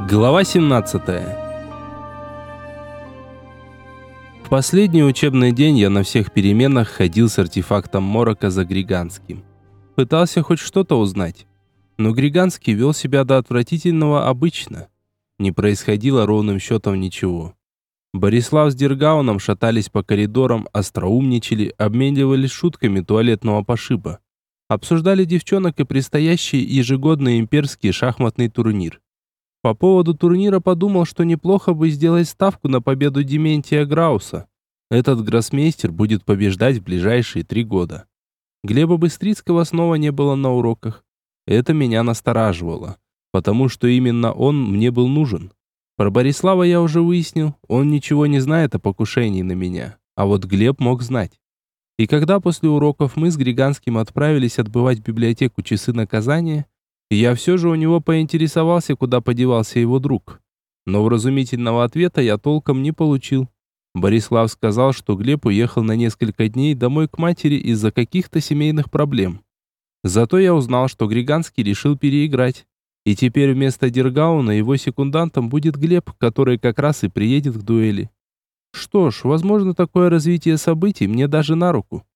Глава 17 В последний учебный день я на всех переменах ходил с артефактом Морока за Григанским. Пытался хоть что-то узнать. Но Григанский вел себя до отвратительного обычно. Не происходило ровным счетом ничего. Борислав с Дергауном шатались по коридорам, остроумничали, обменивались шутками туалетного пошиба. Обсуждали девчонок и предстоящий ежегодный имперский шахматный турнир. По поводу турнира подумал, что неплохо бы сделать ставку на победу Дементия Грауса. Этот гроссмейстер будет побеждать в ближайшие три года. Глеба Быстрицкого снова не было на уроках. Это меня настораживало, потому что именно он мне был нужен. Про Борислава я уже выяснил, он ничего не знает о покушении на меня, а вот Глеб мог знать. И когда после уроков мы с Григанским отправились отбывать в библиотеку часы наказания, я все же у него поинтересовался, куда подевался его друг. Но вразумительного ответа я толком не получил. Борислав сказал, что Глеб уехал на несколько дней домой к матери из-за каких-то семейных проблем. Зато я узнал, что Григанский решил переиграть. И теперь вместо Дергауна его секундантом будет Глеб, который как раз и приедет к дуэли. Что ж, возможно, такое развитие событий мне даже на руку.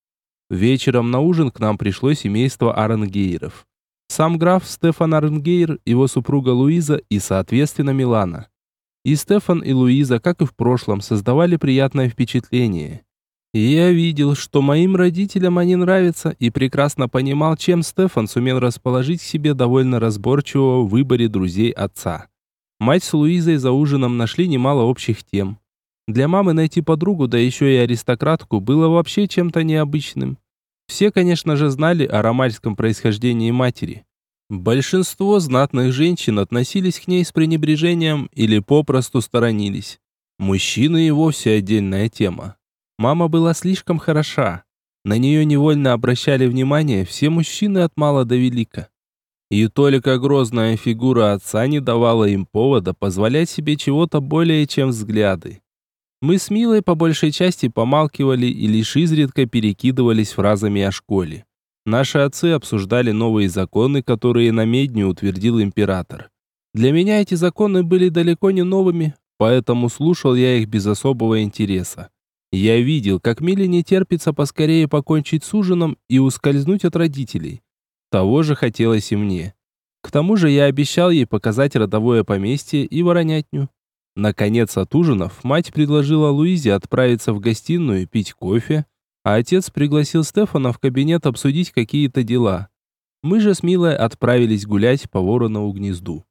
Вечером на ужин к нам пришло семейство Арангейров. Сам граф Стефан Арнгейр, его супруга Луиза и, соответственно, Милана. И Стефан и Луиза, как и в прошлом, создавали приятное впечатление. И я видел, что моим родителям они нравятся, и прекрасно понимал, чем Стефан сумел расположить к себе довольно разборчивого в выборе друзей отца. Мать с Луизой за ужином нашли немало общих тем. Для мамы найти подругу, да еще и аристократку, было вообще чем-то необычным. Все, конечно же, знали о ромальском происхождении матери. Большинство знатных женщин относились к ней с пренебрежением или попросту сторонились. Мужчины и вовсе отдельная тема. Мама была слишком хороша. На нее невольно обращали внимание все мужчины от мала до велика. И только грозная фигура отца не давала им повода позволять себе чего-то более чем взгляды. Мы с Милой по большей части помалкивали и лишь изредка перекидывались фразами о школе. Наши отцы обсуждали новые законы, которые на медне утвердил император. Для меня эти законы были далеко не новыми, поэтому слушал я их без особого интереса. Я видел, как Миле не терпится поскорее покончить с ужином и ускользнуть от родителей. Того же хотелось и мне. К тому же я обещал ей показать родовое поместье и воронятню. Наконец, от ужинов, мать предложила Луизе отправиться в гостиную пить кофе, а отец пригласил Стефана в кабинет обсудить какие-то дела. Мы же с Милой отправились гулять по Воронову гнезду.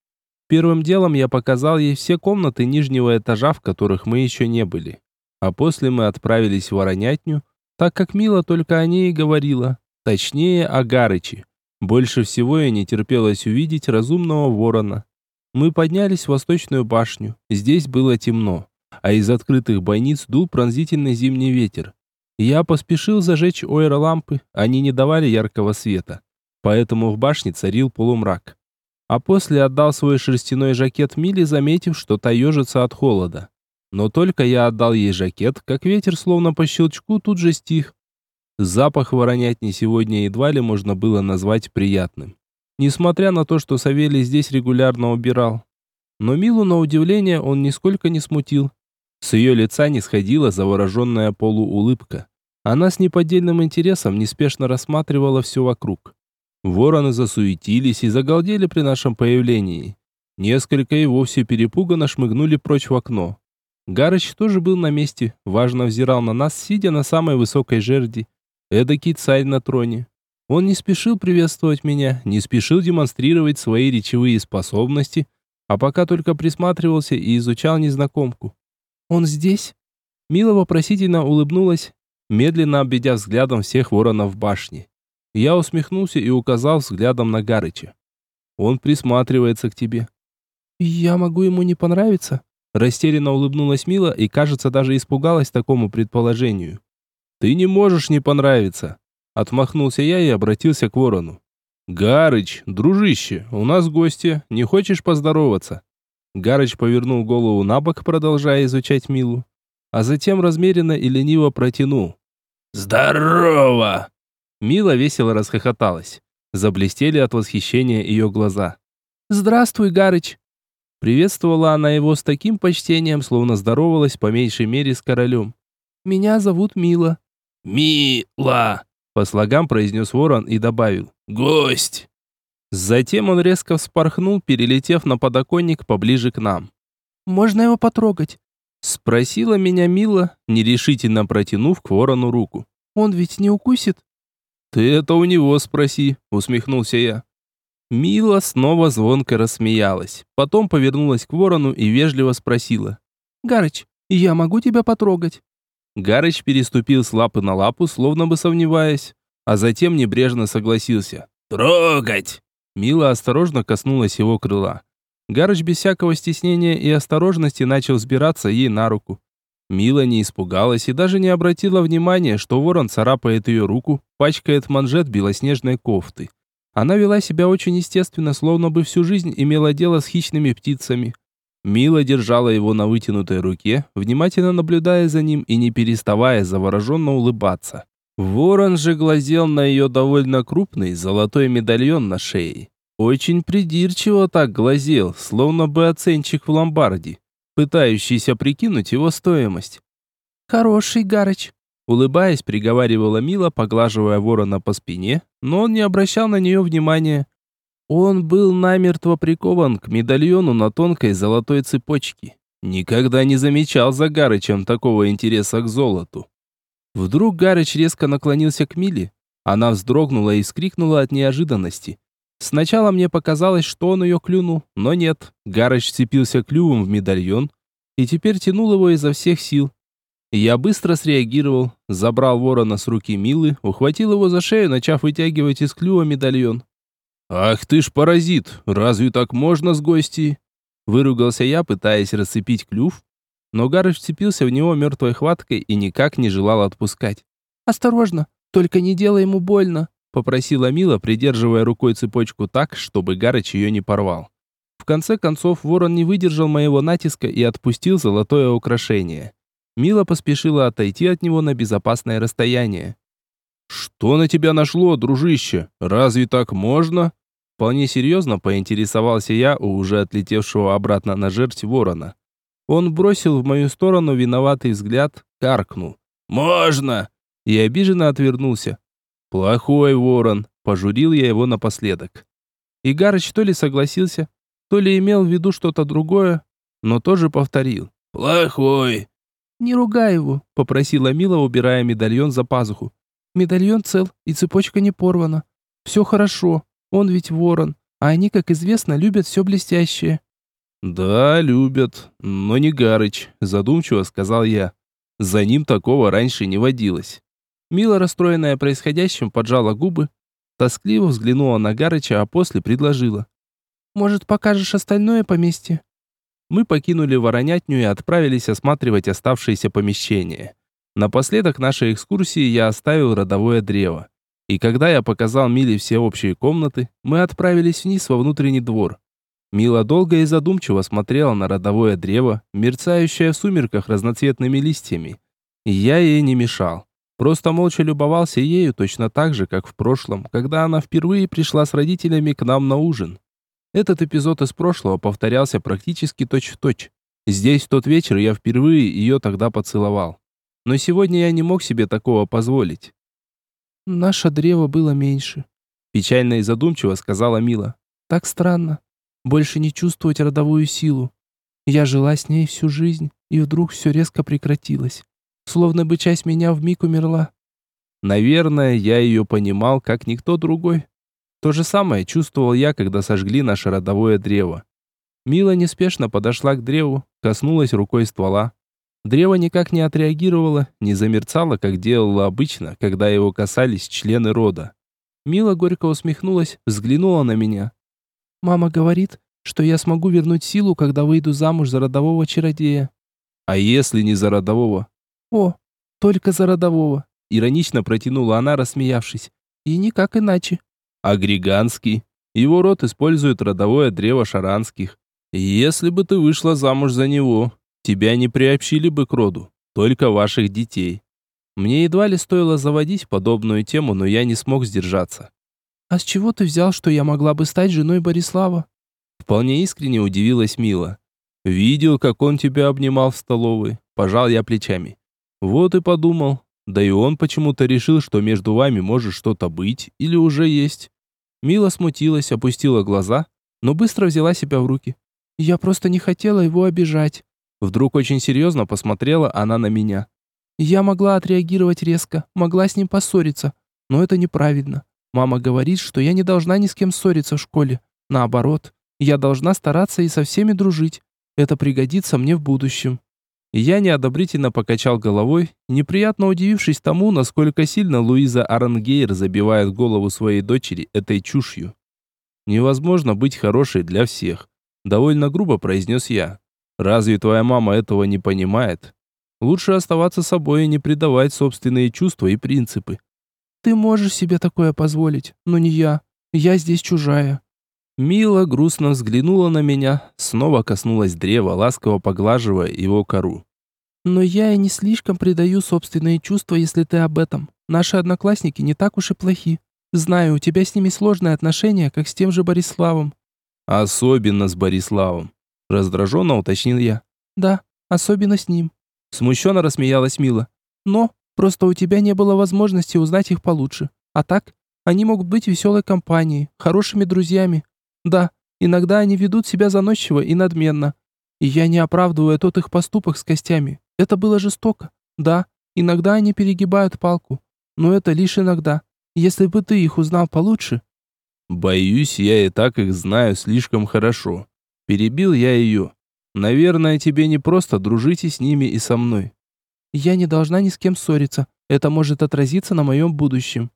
Первым делом я показал ей все комнаты нижнего этажа, в которых мы еще не были. А после мы отправились в Воронятню, так как Мила только о ней и говорила, точнее о Гарыче. Больше всего я не терпелось увидеть разумного ворона. Мы поднялись в восточную башню. Здесь было темно, а из открытых бойниц дул пронзительный зимний ветер. Я поспешил зажечь ойролампы, они не давали яркого света, поэтому в башне царил полумрак. А после отдал свой шерстяной жакет Миле, заметив, что та ежится от холода. Но только я отдал ей жакет, как ветер словно по щелчку тут же стих. Запах воронятни сегодня едва ли можно было назвать приятным несмотря на то, что Савелий здесь регулярно убирал. Но Милу, на удивление, он нисколько не смутил. С ее лица не сходила завороженная полуулыбка. Она с неподдельным интересом неспешно рассматривала все вокруг. Вороны засуетились и загалдели при нашем появлении. Несколько и вовсе перепуганно шмыгнули прочь в окно. Гарыч тоже был на месте, важно взирал на нас, сидя на самой высокой жерди. Эдакий царь на троне. Он не спешил приветствовать меня, не спешил демонстрировать свои речевые способности, а пока только присматривался и изучал незнакомку. «Он здесь?» Мила вопросительно улыбнулась, медленно обведя взглядом всех воронов в башне. Я усмехнулся и указал взглядом на Гарыча. «Он присматривается к тебе». «Я могу ему не понравиться?» Растерянно улыбнулась Мила и, кажется, даже испугалась такому предположению. «Ты не можешь не понравиться. Отмахнулся я и обратился к ворону. «Гарыч, дружище, у нас гости, не хочешь поздороваться?» Гарыч повернул голову на бок, продолжая изучать Милу, а затем размеренно и лениво протянул. «Здорово!» Мила весело расхохоталась. Заблестели от восхищения ее глаза. «Здравствуй, Гарыч!» Приветствовала она его с таким почтением, словно здоровалась по меньшей мере с королем. «Меня зовут Мила». «Мила!» По слогам произнес ворон и добавил. «Гость!» Затем он резко вспорхнул, перелетев на подоконник поближе к нам. «Можно его потрогать?» Спросила меня Мила, нерешительно протянув к ворону руку. «Он ведь не укусит?» «Ты это у него спроси», усмехнулся я. Мила снова звонко рассмеялась. Потом повернулась к ворону и вежливо спросила. «Гарыч, я могу тебя потрогать?» Гарыч переступил с лапы на лапу, словно бы сомневаясь, а затем небрежно согласился. «Трогать!» Мила осторожно коснулась его крыла. Гарыч без всякого стеснения и осторожности начал взбираться ей на руку. Мила не испугалась и даже не обратила внимания, что ворон царапает ее руку, пачкает манжет белоснежной кофты. Она вела себя очень естественно, словно бы всю жизнь имела дело с хищными птицами. Мила держала его на вытянутой руке, внимательно наблюдая за ним и не переставая завороженно улыбаться. Ворон же глазел на ее довольно крупный золотой медальон на шее. Очень придирчиво так глазел, словно бы оценщик в ломбарде, пытающийся прикинуть его стоимость. «Хороший Гарыч», Улыбаясь, приговаривала Мила, поглаживая ворона по спине, но он не обращал на нее внимания. Он был намертво прикован к медальону на тонкой золотой цепочке. Никогда не замечал за Гарычем такого интереса к золоту. Вдруг Гарыч резко наклонился к Миле. Она вздрогнула и вскрикнула от неожиданности. Сначала мне показалось, что он ее клюнул, но нет. Гарыч вцепился клювом в медальон и теперь тянул его изо всех сил. Я быстро среагировал, забрал ворона с руки Милы, ухватил его за шею, начав вытягивать из клюва медальон. «Ах ты ж паразит! Разве так можно с гостей?» Выругался я, пытаясь расцепить клюв, но Гарыч вцепился в него мертвой хваткой и никак не желал отпускать. «Осторожно, только не делай ему больно», попросила Мила, придерживая рукой цепочку так, чтобы Гарыч ее не порвал. В конце концов, ворон не выдержал моего натиска и отпустил золотое украшение. Мила поспешила отойти от него на безопасное расстояние. «Что на тебя нашло, дружище? Разве так можно?» Вполне серьезно поинтересовался я у уже отлетевшего обратно на жертв ворона. Он бросил в мою сторону виноватый взгляд, каркнул. «Можно!» И обиженно отвернулся. «Плохой ворон!» – пожурил я его напоследок. Игарыч то ли согласился, то ли имел в виду что-то другое, но тоже повторил. «Плохой!» «Не ругай его», — попросила Мила, убирая медальон за пазуху. «Медальон цел, и цепочка не порвана. Все хорошо, он ведь ворон, а они, как известно, любят все блестящее». «Да, любят, но не Гарыч», — задумчиво сказал я. «За ним такого раньше не водилось». Мила, расстроенная происходящим, поджала губы, тоскливо взглянула на Гарыча, а после предложила. «Может, покажешь остальное поместье?» мы покинули Воронятню и отправились осматривать оставшиеся помещения. Напоследок нашей экскурсии я оставил родовое древо. И когда я показал Миле все общие комнаты, мы отправились вниз во внутренний двор. Мила долго и задумчиво смотрела на родовое древо, мерцающее в сумерках разноцветными листьями. Я ей не мешал. Просто молча любовался ею точно так же, как в прошлом, когда она впервые пришла с родителями к нам на ужин. Этот эпизод из прошлого повторялся практически точь-в-точь. Здесь в тот вечер я впервые ее тогда поцеловал. Но сегодня я не мог себе такого позволить. «Наше древо было меньше», — печально и задумчиво сказала Мила. «Так странно. Больше не чувствовать родовую силу. Я жила с ней всю жизнь, и вдруг все резко прекратилось. Словно бы часть меня вмиг умерла». Наверное, я ее понимал, как никто другой. То же самое чувствовал я, когда сожгли наше родовое древо. Мила неспешно подошла к древу, коснулась рукой ствола. Древо никак не отреагировало, не замерцало, как делало обычно, когда его касались члены рода. Мила горько усмехнулась, взглянула на меня. «Мама говорит, что я смогу вернуть силу, когда выйду замуж за родового чародея». «А если не за родового?» «О, только за родового», — иронично протянула она, рассмеявшись. «И никак иначе» а Григанский. Его род использует родовое древо шаранских. Если бы ты вышла замуж за него, тебя не приобщили бы к роду, только ваших детей. Мне едва ли стоило заводить подобную тему, но я не смог сдержаться. «А с чего ты взял, что я могла бы стать женой Борислава?» Вполне искренне удивилась Мила. Видел, как он тебя обнимал в столовой. Пожал я плечами. Вот и подумал. Да и он почему-то решил, что между вами может что-то быть или уже есть. Мила смутилась, опустила глаза, но быстро взяла себя в руки. Я просто не хотела его обижать. Вдруг очень серьезно посмотрела она на меня. Я могла отреагировать резко, могла с ним поссориться, но это неправильно. Мама говорит, что я не должна ни с кем ссориться в школе. Наоборот, я должна стараться и со всеми дружить. Это пригодится мне в будущем. Я неодобрительно покачал головой, неприятно удивившись тому, насколько сильно Луиза Арангейр забивает голову своей дочери этой чушью. Невозможно быть хорошей для всех, довольно грубо произнес я. Разве твоя мама этого не понимает? Лучше оставаться собой и не предавать собственные чувства и принципы. Ты можешь себе такое позволить, но не я. Я здесь чужая. Мила грустно взглянула на меня, снова коснулась древа, ласково поглаживая его кору. Но я и не слишком предаю собственные чувства, если ты об этом. Наши одноклассники не так уж и плохи. Знаю, у тебя с ними сложные отношения, как с тем же Бориславом. Особенно с Бориславом, раздраженно уточнил я. Да, особенно с ним. Смущенно рассмеялась Мила. Но Просто у тебя не было возможности узнать их получше. А так, они могут быть веселой компанией, хорошими друзьями. Да, иногда они ведут себя заносчиво и надменно. И я не оправдываю тот их поступок с костями. Это было жестоко. Да, иногда они перегибают палку. Но это лишь иногда. Если бы ты их узнал получше... Боюсь, я и так их знаю слишком хорошо. Перебил я ее. Наверное, тебе не просто дружите с ними и со мной. Я не должна ни с кем ссориться. Это может отразиться на моем будущем.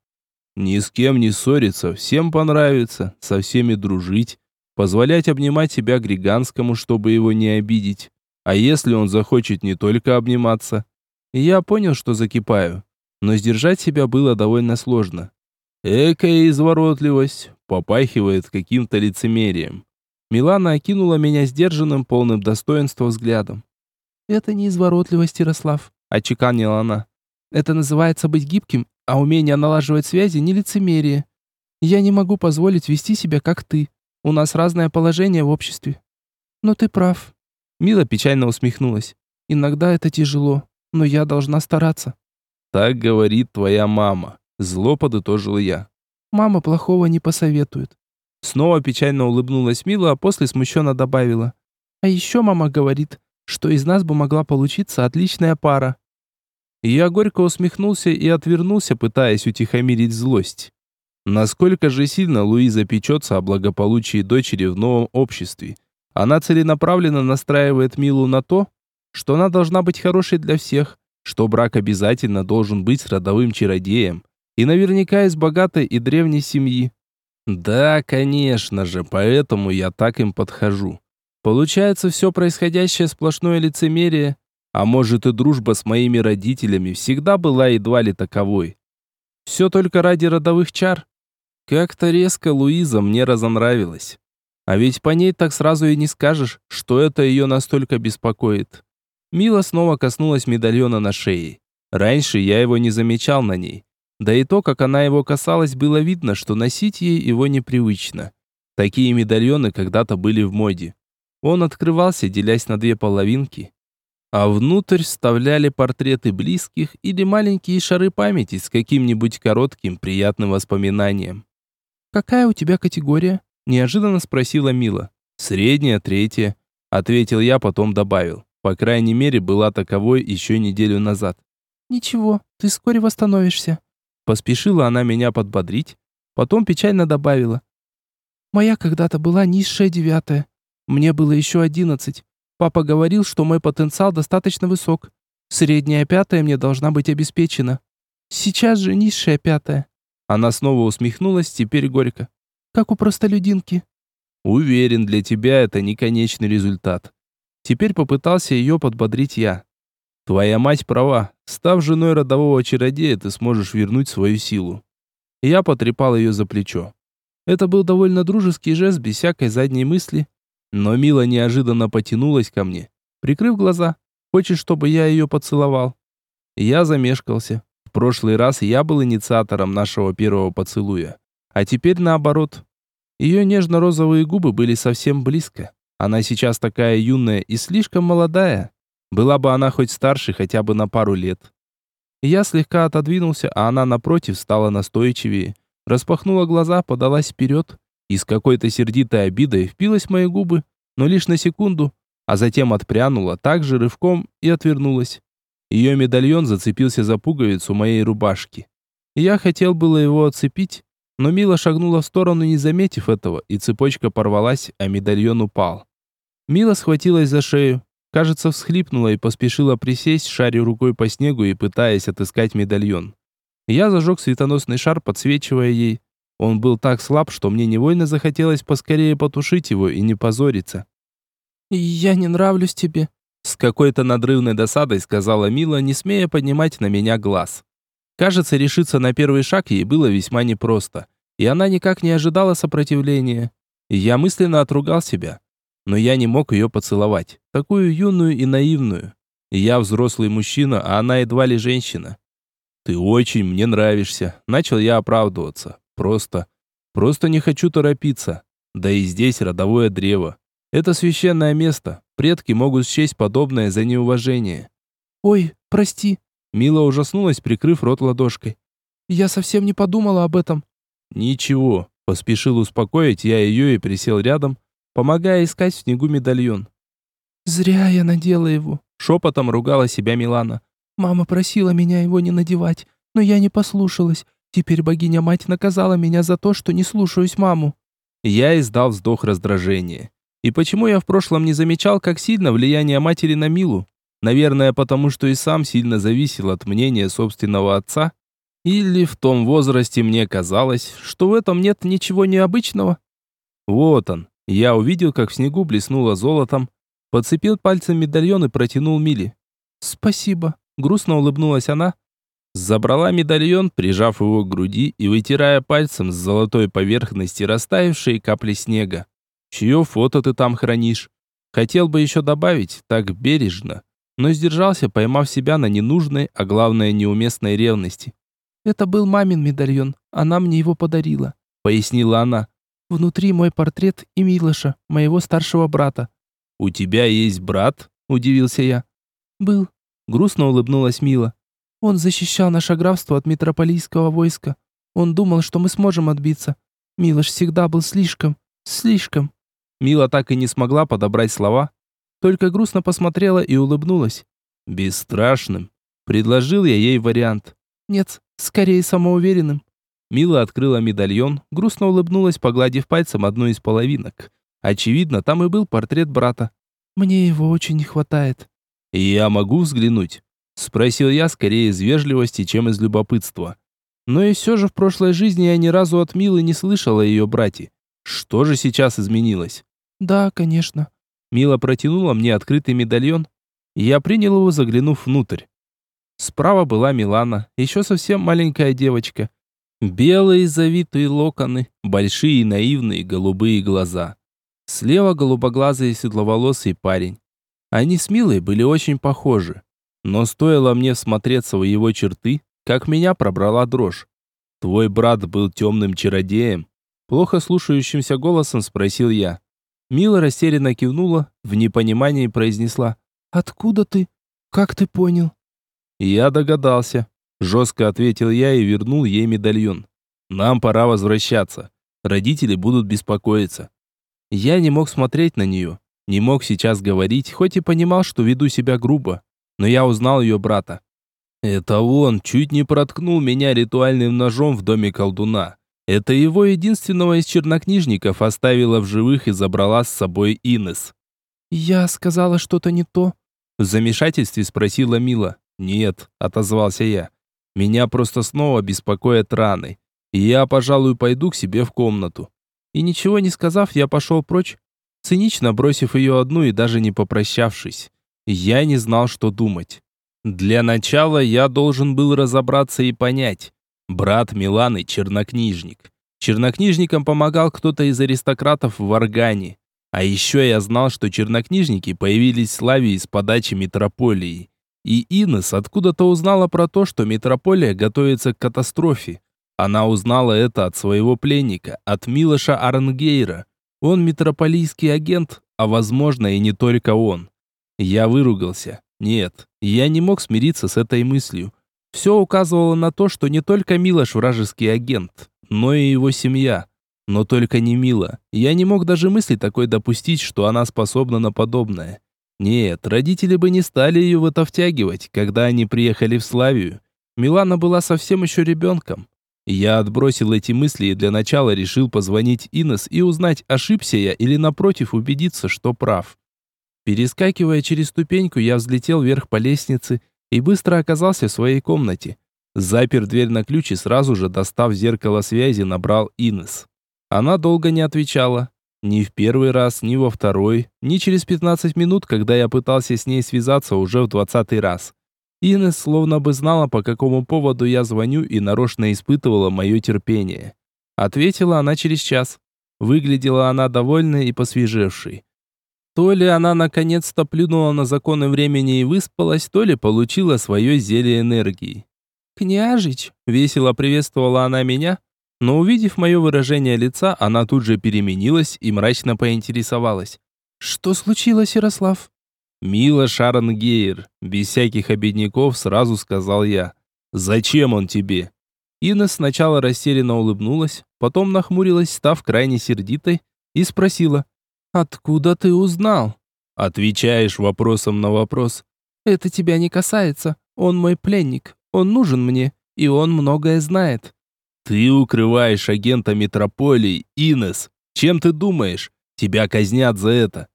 Ни с кем не ссориться, всем понравится, со всеми дружить, позволять обнимать себя Григанскому, чтобы его не обидеть. А если он захочет не только обниматься? Я понял, что закипаю, но сдержать себя было довольно сложно. Экая изворотливость попахивает каким-то лицемерием. Милана окинула меня сдержанным, полным достоинства взглядом. «Это не изворотливость, Ярослав отчеканила она. Это называется быть гибким, а умение налаживать связи не лицемерие. Я не могу позволить вести себя как ты. У нас разное положение в обществе. Но ты прав. Мила печально усмехнулась. Иногда это тяжело, но я должна стараться. Так говорит твоя мама. Зло подытожил я. Мама плохого не посоветует. Снова печально улыбнулась Мила, а после смущенно добавила. А еще мама говорит, что из нас бы могла получиться отличная пара. Я горько усмехнулся и отвернулся, пытаясь утихомирить злость. Насколько же сильно Луиза печется о благополучии дочери в новом обществе. Она целенаправленно настраивает Милу на то, что она должна быть хорошей для всех, что брак обязательно должен быть с родовым чародеем и наверняка из богатой и древней семьи. Да, конечно же, поэтому я так им подхожу. Получается, все происходящее сплошное лицемерие, а может и дружба с моими родителями всегда была едва ли таковой. Все только ради родовых чар. Как-то резко Луиза мне разонравилась. А ведь по ней так сразу и не скажешь, что это ее настолько беспокоит. Мила снова коснулась медальона на шее. Раньше я его не замечал на ней. Да и то, как она его касалась, было видно, что носить ей его непривычно. Такие медальоны когда-то были в моде. Он открывался, делясь на две половинки, а внутрь вставляли портреты близких или маленькие шары памяти с каким-нибудь коротким приятным воспоминанием. «Какая у тебя категория?» – неожиданно спросила Мила. «Средняя, третья», – ответил я, потом добавил. По крайней мере, была таковой еще неделю назад. «Ничего, ты вскоре восстановишься». Поспешила она меня подбодрить, потом печально добавила. «Моя когда-то была низшая девятая, мне было еще одиннадцать. Папа говорил, что мой потенциал достаточно высок. Средняя пятая мне должна быть обеспечена. Сейчас же низшая пятая. Она снова усмехнулась, теперь горько. Как у простолюдинки. Уверен, для тебя это не конечный результат. Теперь попытался ее подбодрить я. Твоя мать права. Став женой родового чародея, ты сможешь вернуть свою силу. Я потрепал ее за плечо. Это был довольно дружеский жест, без всякой задней мысли, но Мила неожиданно потянулась ко мне, прикрыв глаза. Хочет, чтобы я ее поцеловал? Я замешкался. В прошлый раз я был инициатором нашего первого поцелуя. А теперь наоборот. Ее нежно-розовые губы были совсем близко. Она сейчас такая юная и слишком молодая. Была бы она хоть старше хотя бы на пару лет. Я слегка отодвинулся, а она напротив стала настойчивее. Распахнула глаза, подалась вперед и с какой-то сердитой обидой впилась в мои губы, но лишь на секунду, а затем отпрянула так же рывком и отвернулась. Ее медальон зацепился за пуговицу моей рубашки. Я хотел было его отцепить, но Мила шагнула в сторону, не заметив этого, и цепочка порвалась, а медальон упал. Мила схватилась за шею, кажется, всхлипнула и поспешила присесть, шаря рукой по снегу и пытаясь отыскать медальон. Я зажег светоносный шар, подсвечивая ей. Он был так слаб, что мне невольно захотелось поскорее потушить его и не позориться. «Я не нравлюсь тебе», — с какой-то надрывной досадой сказала Мила, не смея поднимать на меня глаз. Кажется, решиться на первый шаг ей было весьма непросто, и она никак не ожидала сопротивления. Я мысленно отругал себя, но я не мог ее поцеловать, такую юную и наивную. Я взрослый мужчина, а она едва ли женщина. «Ты очень мне нравишься», — начал я оправдываться. Просто, просто не хочу торопиться. Да и здесь родовое древо. Это священное место. Предки могут счесть подобное за неуважение. Ой, прости. Мила ужаснулась, прикрыв рот ладошкой. Я совсем не подумала об этом. Ничего, поспешил успокоить я ее и присел рядом, помогая искать в снегу медальон. Зря я надела его, шепотом ругала себя Милана. Мама просила меня его не надевать, но я не послушалась. Теперь богиня-мать наказала меня за то, что не слушаюсь маму. Я издал вздох раздражения. И почему я в прошлом не замечал, как сильно влияние матери на Милу? Наверное, потому что и сам сильно зависел от мнения собственного отца. Или в том возрасте мне казалось, что в этом нет ничего необычного. Вот он. Я увидел, как в снегу блеснуло золотом, подцепил пальцем медальон и протянул Миле. «Спасибо», — грустно улыбнулась она, Забрала медальон, прижав его к груди и вытирая пальцем с золотой поверхности растаявшие капли снега. «Чье фото ты там хранишь?» Хотел бы еще добавить, так бережно, но сдержался, поймав себя на ненужной, а главное неуместной ревности. «Это был мамин медальон, она мне его подарила», — пояснила она. «Внутри мой портрет и Милоша, моего старшего брата». «У тебя есть брат?» — удивился я. «Был», — грустно улыбнулась Мила. Он защищал наше графство от метрополийского войска. Он думал, что мы сможем отбиться. Милош всегда был слишком, слишком. Мила так и не смогла подобрать слова, только грустно посмотрела и улыбнулась. Бесстрашным. Предложил я ей вариант. Нет, скорее самоуверенным. Мила открыла медальон, грустно улыбнулась, погладив пальцем одну из половинок. Очевидно, там и был портрет брата. Мне его очень не хватает. Я могу взглянуть. Спросил я скорее из вежливости, чем из любопытства. Но и все же в прошлой жизни я ни разу от Милы не слышал о ее брате. Что же сейчас изменилось? Да, конечно. Мила протянула мне открытый медальон. Я принял его, заглянув внутрь. Справа была Милана, еще совсем маленькая девочка. Белые завитые локоны, большие наивные голубые глаза. Слева голубоглазый седловолосый парень. Они с Милой были очень похожи. Но стоило мне всмотреться в его черты, как меня пробрала дрожь. «Твой брат был темным чародеем?» Плохо слушающимся голосом спросил я. Мила растерянно кивнула, в непонимании произнесла. «Откуда ты? Как ты понял?» «Я догадался», — жестко ответил я и вернул ей медальон. «Нам пора возвращаться. Родители будут беспокоиться». Я не мог смотреть на нее, не мог сейчас говорить, хоть и понимал, что веду себя грубо но я узнал ее брата. Это он чуть не проткнул меня ритуальным ножом в доме колдуна. Это его единственного из чернокнижников оставила в живых и забрала с собой Инес. «Я сказала что-то не то?» В замешательстве спросила Мила. «Нет», — отозвался я. «Меня просто снова беспокоят раны. И я, пожалуй, пойду к себе в комнату». И ничего не сказав, я пошел прочь, цинично бросив ее одну и даже не попрощавшись. Я не знал, что думать. Для начала я должен был разобраться и понять. Брат Миланы – чернокнижник. Чернокнижникам помогал кто-то из аристократов в Аргане. А еще я знал, что чернокнижники появились в славе из подачи метрополии. И Инес откуда-то узнала про то, что метрополия готовится к катастрофе. Она узнала это от своего пленника, от Милоша Арнгейра. Он метрополийский агент, а возможно и не только он. Я выругался. Нет, я не мог смириться с этой мыслью. Все указывало на то, что не только Милош вражеский агент, но и его семья. Но только не Мила. Я не мог даже мысли такой допустить, что она способна на подобное. Нет, родители бы не стали ее в это втягивать, когда они приехали в Славию. Милана была совсем еще ребенком. Я отбросил эти мысли и для начала решил позвонить Инес и узнать, ошибся я или напротив убедиться, что прав. Перескакивая через ступеньку, я взлетел вверх по лестнице и быстро оказался в своей комнате. Запер дверь на ключ и сразу же, достав зеркало связи, набрал Инес. Она долго не отвечала. Ни в первый раз, ни во второй, ни через 15 минут, когда я пытался с ней связаться уже в двадцатый раз. Инес словно бы знала, по какому поводу я звоню и нарочно испытывала мое терпение. Ответила она через час. Выглядела она довольной и посвежевшей. То ли она наконец-то плюнула на законы времени и выспалась, то ли получила свое зелье энергии. «Княжич!» — весело приветствовала она меня, но увидев мое выражение лица, она тут же переменилась и мрачно поинтересовалась. «Что случилось, Ярослав?» «Мила Шарангейр», без всяких обедняков сразу сказал я. «Зачем он тебе?» Инна сначала растерянно улыбнулась, потом нахмурилась, став крайне сердитой, и спросила. «Откуда ты узнал?» Отвечаешь вопросом на вопрос. «Это тебя не касается. Он мой пленник. Он нужен мне, и он многое знает». «Ты укрываешь агента Метрополии, Инес. Чем ты думаешь? Тебя казнят за это».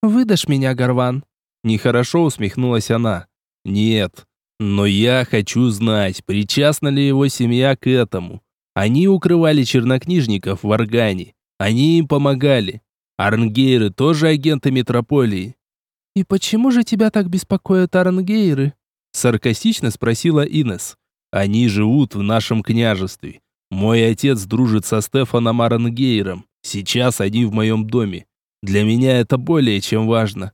«Выдашь меня, Горван?» Нехорошо усмехнулась она. «Нет, но я хочу знать, причастна ли его семья к этому. Они укрывали чернокнижников в Органе. Они им помогали. Арнгейры тоже агенты Метрополии. «И почему же тебя так беспокоят Арнгейры?» Саркастично спросила Инес. «Они живут в нашем княжестве. Мой отец дружит со Стефаном Арнгейром. Сейчас они в моем доме. Для меня это более чем важно».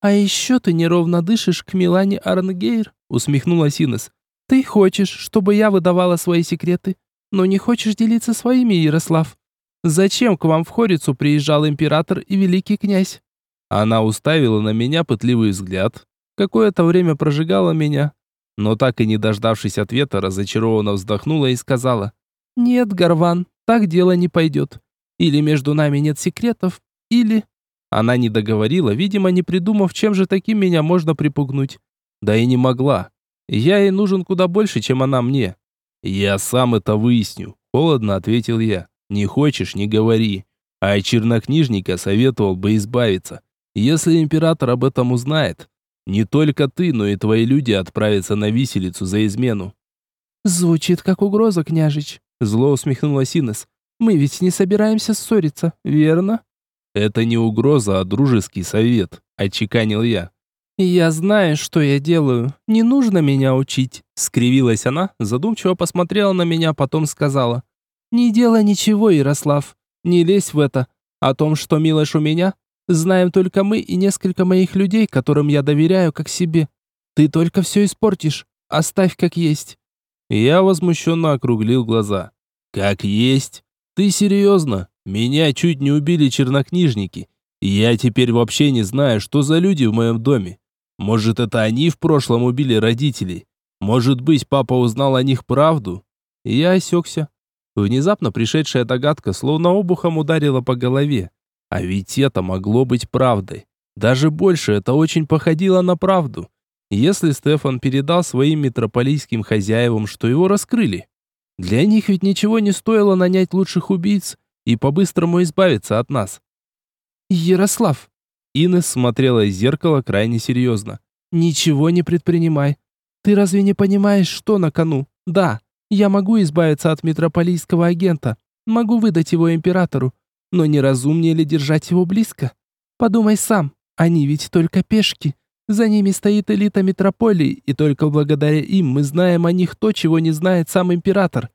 «А еще ты неровно дышишь к Милане Арнгейр», усмехнулась Инес. «Ты хочешь, чтобы я выдавала свои секреты, но не хочешь делиться своими, Ярослав. Зачем к вам в Хорицу приезжал император и великий князь? Она уставила на меня пытливый взгляд, какое-то время прожигала меня, но так и не дождавшись ответа, разочарованно вздохнула и сказала: "Нет, Горван, так дело не пойдет. Или между нами нет секретов, или она не договорила, видимо, не придумав, чем же таким меня можно припугнуть. Да и не могла. Я ей нужен куда больше, чем она мне. Я сам это выясню, холодно ответил я. Не хочешь, не говори. А чернокнижника советовал бы избавиться. Если император об этом узнает, не только ты, но и твои люди отправятся на виселицу за измену. Звучит как угроза, княжич, зло усмехнулась Инес. Мы ведь не собираемся ссориться, верно? Это не угроза, а дружеский совет, отчеканил я. Я знаю, что я делаю. Не нужно меня учить, скривилась она, задумчиво посмотрела на меня, потом сказала: не делай ничего, Ярослав. Не лезь в это. О том, что Милош у меня, знаем только мы и несколько моих людей, которым я доверяю как себе. Ты только все испортишь. Оставь как есть. Я возмущенно округлил глаза. Как есть? Ты серьезно? Меня чуть не убили чернокнижники. Я теперь вообще не знаю, что за люди в моем доме. Может, это они в прошлом убили родителей? Может быть, папа узнал о них правду? Я осекся. Внезапно пришедшая догадка словно обухом ударила по голове. А ведь это могло быть правдой. Даже больше это очень походило на правду. Если Стефан передал своим метрополийским хозяевам, что его раскрыли. Для них ведь ничего не стоило нанять лучших убийц и по-быстрому избавиться от нас. Ярослав. Инес смотрела из зеркала крайне серьезно. Ничего не предпринимай. Ты разве не понимаешь, что на кону? Да, я могу избавиться от метрополийского агента, могу выдать его императору, но не разумнее ли держать его близко? Подумай сам, они ведь только пешки. За ними стоит элита метрополии, и только благодаря им мы знаем о них то, чего не знает сам император.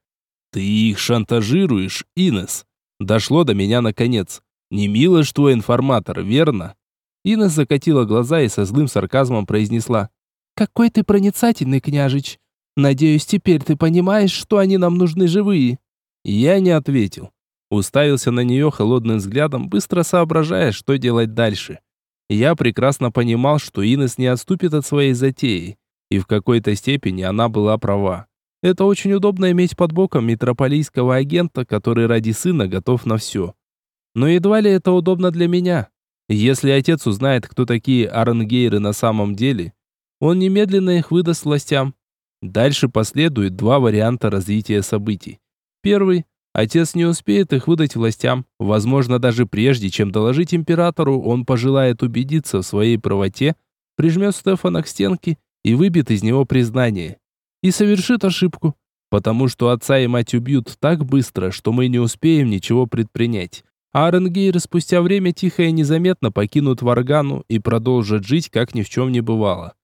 Ты их шантажируешь, Инес. Дошло до меня наконец. Не Милош твой информатор, верно? Инес закатила глаза и со злым сарказмом произнесла: "Какой ты проницательный, княжич. Надеюсь, теперь ты понимаешь, что они нам нужны живые». Я не ответил. Уставился на нее холодным взглядом, быстро соображая, что делать дальше. Я прекрасно понимал, что Инес не отступит от своей затеи, и в какой-то степени она была права. Это очень удобно иметь под боком метрополийского агента, который ради сына готов на все. Но едва ли это удобно для меня. Если отец узнает, кто такие Аренгейры на самом деле, он немедленно их выдаст властям. Дальше последует два варианта развития событий. Первый Отец не успеет их выдать властям. Возможно, даже прежде, чем доложить императору, он пожелает убедиться в своей правоте, прижмет Стефана к стенке и выбьет из него признание. И совершит ошибку, потому что отца и мать убьют так быстро, что мы не успеем ничего предпринять. А Оренгейры спустя время тихо и незаметно покинут Варгану и продолжат жить, как ни в чем не бывало.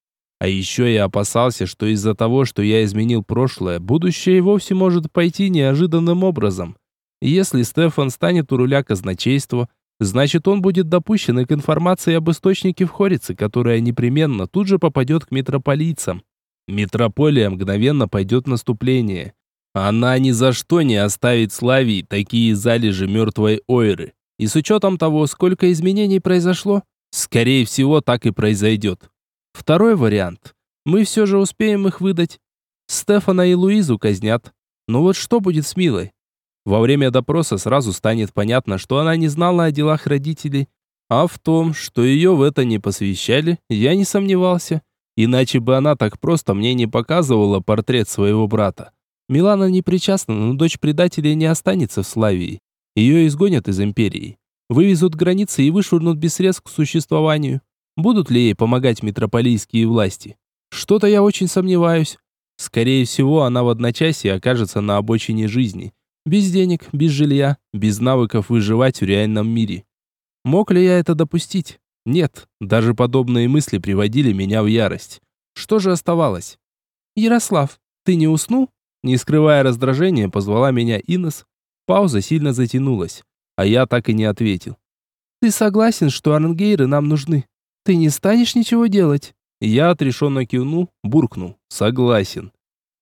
А еще я опасался, что из-за того, что я изменил прошлое, будущее вовсе может пойти неожиданным образом. Если Стефан станет у руля казначейства, значит он будет допущен к информации об источнике в Хорице, которая непременно тут же попадет к метрополийцам. Метрополия мгновенно пойдет наступление. Она ни за что не оставит Славии такие залежи мертвой Ойры. И с учетом того, сколько изменений произошло, скорее всего так и произойдет. Второй вариант. Мы все же успеем их выдать. Стефана и Луизу казнят. Но вот что будет с Милой? Во время допроса сразу станет понятно, что она не знала о делах родителей. А в том, что ее в это не посвящали, я не сомневался. Иначе бы она так просто мне не показывала портрет своего брата. Милана не причастна, но дочь предателя не останется в Славии. Ее изгонят из империи. Вывезут границы и вышвырнут без средств к существованию. Будут ли ей помогать метрополийские власти? Что-то я очень сомневаюсь. Скорее всего, она в одночасье окажется на обочине жизни. Без денег, без жилья, без навыков выживать в реальном мире. Мог ли я это допустить? Нет, даже подобные мысли приводили меня в ярость. Что же оставалось? «Ярослав, ты не уснул?» Не скрывая раздражения, позвала меня Инес. Пауза сильно затянулась, а я так и не ответил. «Ты согласен, что Арнгейры нам нужны?» Ты не станешь ничего делать?» Я отрешенно кивнул, буркнул. «Согласен».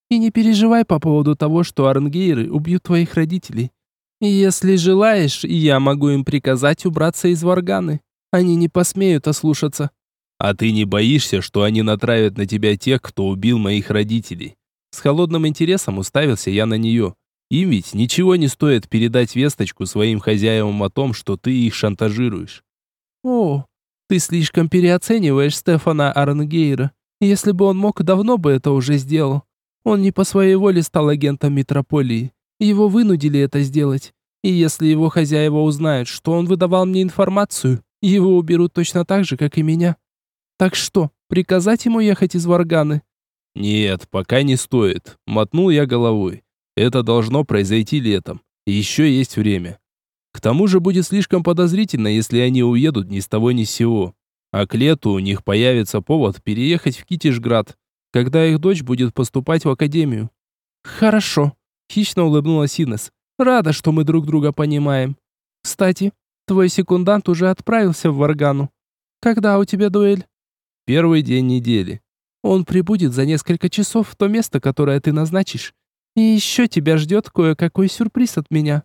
«И не переживай по поводу того, что Арнгейры убьют твоих родителей. Если желаешь, я могу им приказать убраться из Варганы. Они не посмеют ослушаться». «А ты не боишься, что они натравят на тебя тех, кто убил моих родителей?» С холодным интересом уставился я на нее. Им ведь ничего не стоит передать весточку своим хозяевам о том, что ты их шантажируешь. «О, ты слишком переоцениваешь Стефана Арнгейра. Если бы он мог, давно бы это уже сделал. Он не по своей воле стал агентом Метрополии. Его вынудили это сделать. И если его хозяева узнают, что он выдавал мне информацию, его уберут точно так же, как и меня. Так что, приказать ему ехать из Варганы? Нет, пока не стоит. Мотнул я головой. Это должно произойти летом. Еще есть время. К тому же будет слишком подозрительно, если они уедут ни с того ни с сего. А к лету у них появится повод переехать в Китежград, когда их дочь будет поступать в академию. Хорошо, хищно улыбнулась Инес. Рада, что мы друг друга понимаем. Кстати, твой секундант уже отправился в Варгану. Когда у тебя дуэль? Первый день недели. Он прибудет за несколько часов в то место, которое ты назначишь. И еще тебя ждет кое-какой сюрприз от меня.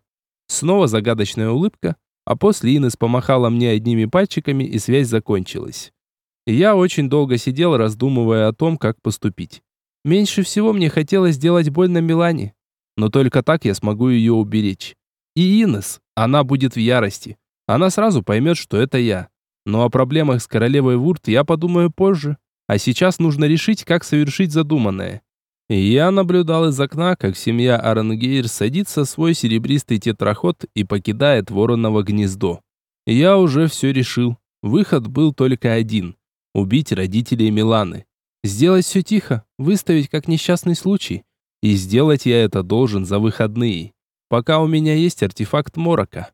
Снова загадочная улыбка, а после Инес помахала мне одними пальчиками, и связь закончилась. Я очень долго сидел, раздумывая о том, как поступить. Меньше всего мне хотелось сделать больно Милане, но только так я смогу ее уберечь. И Инес, она будет в ярости. Она сразу поймет, что это я. Но о проблемах с королевой Вурт я подумаю позже. А сейчас нужно решить, как совершить задуманное. Я наблюдал из окна, как семья Аренгейр садится в свой серебристый тетраход и покидает вороново гнездо. Я уже все решил. Выход был только один – убить родителей Миланы. Сделать все тихо, выставить как несчастный случай. И сделать я это должен за выходные, пока у меня есть артефакт Морока.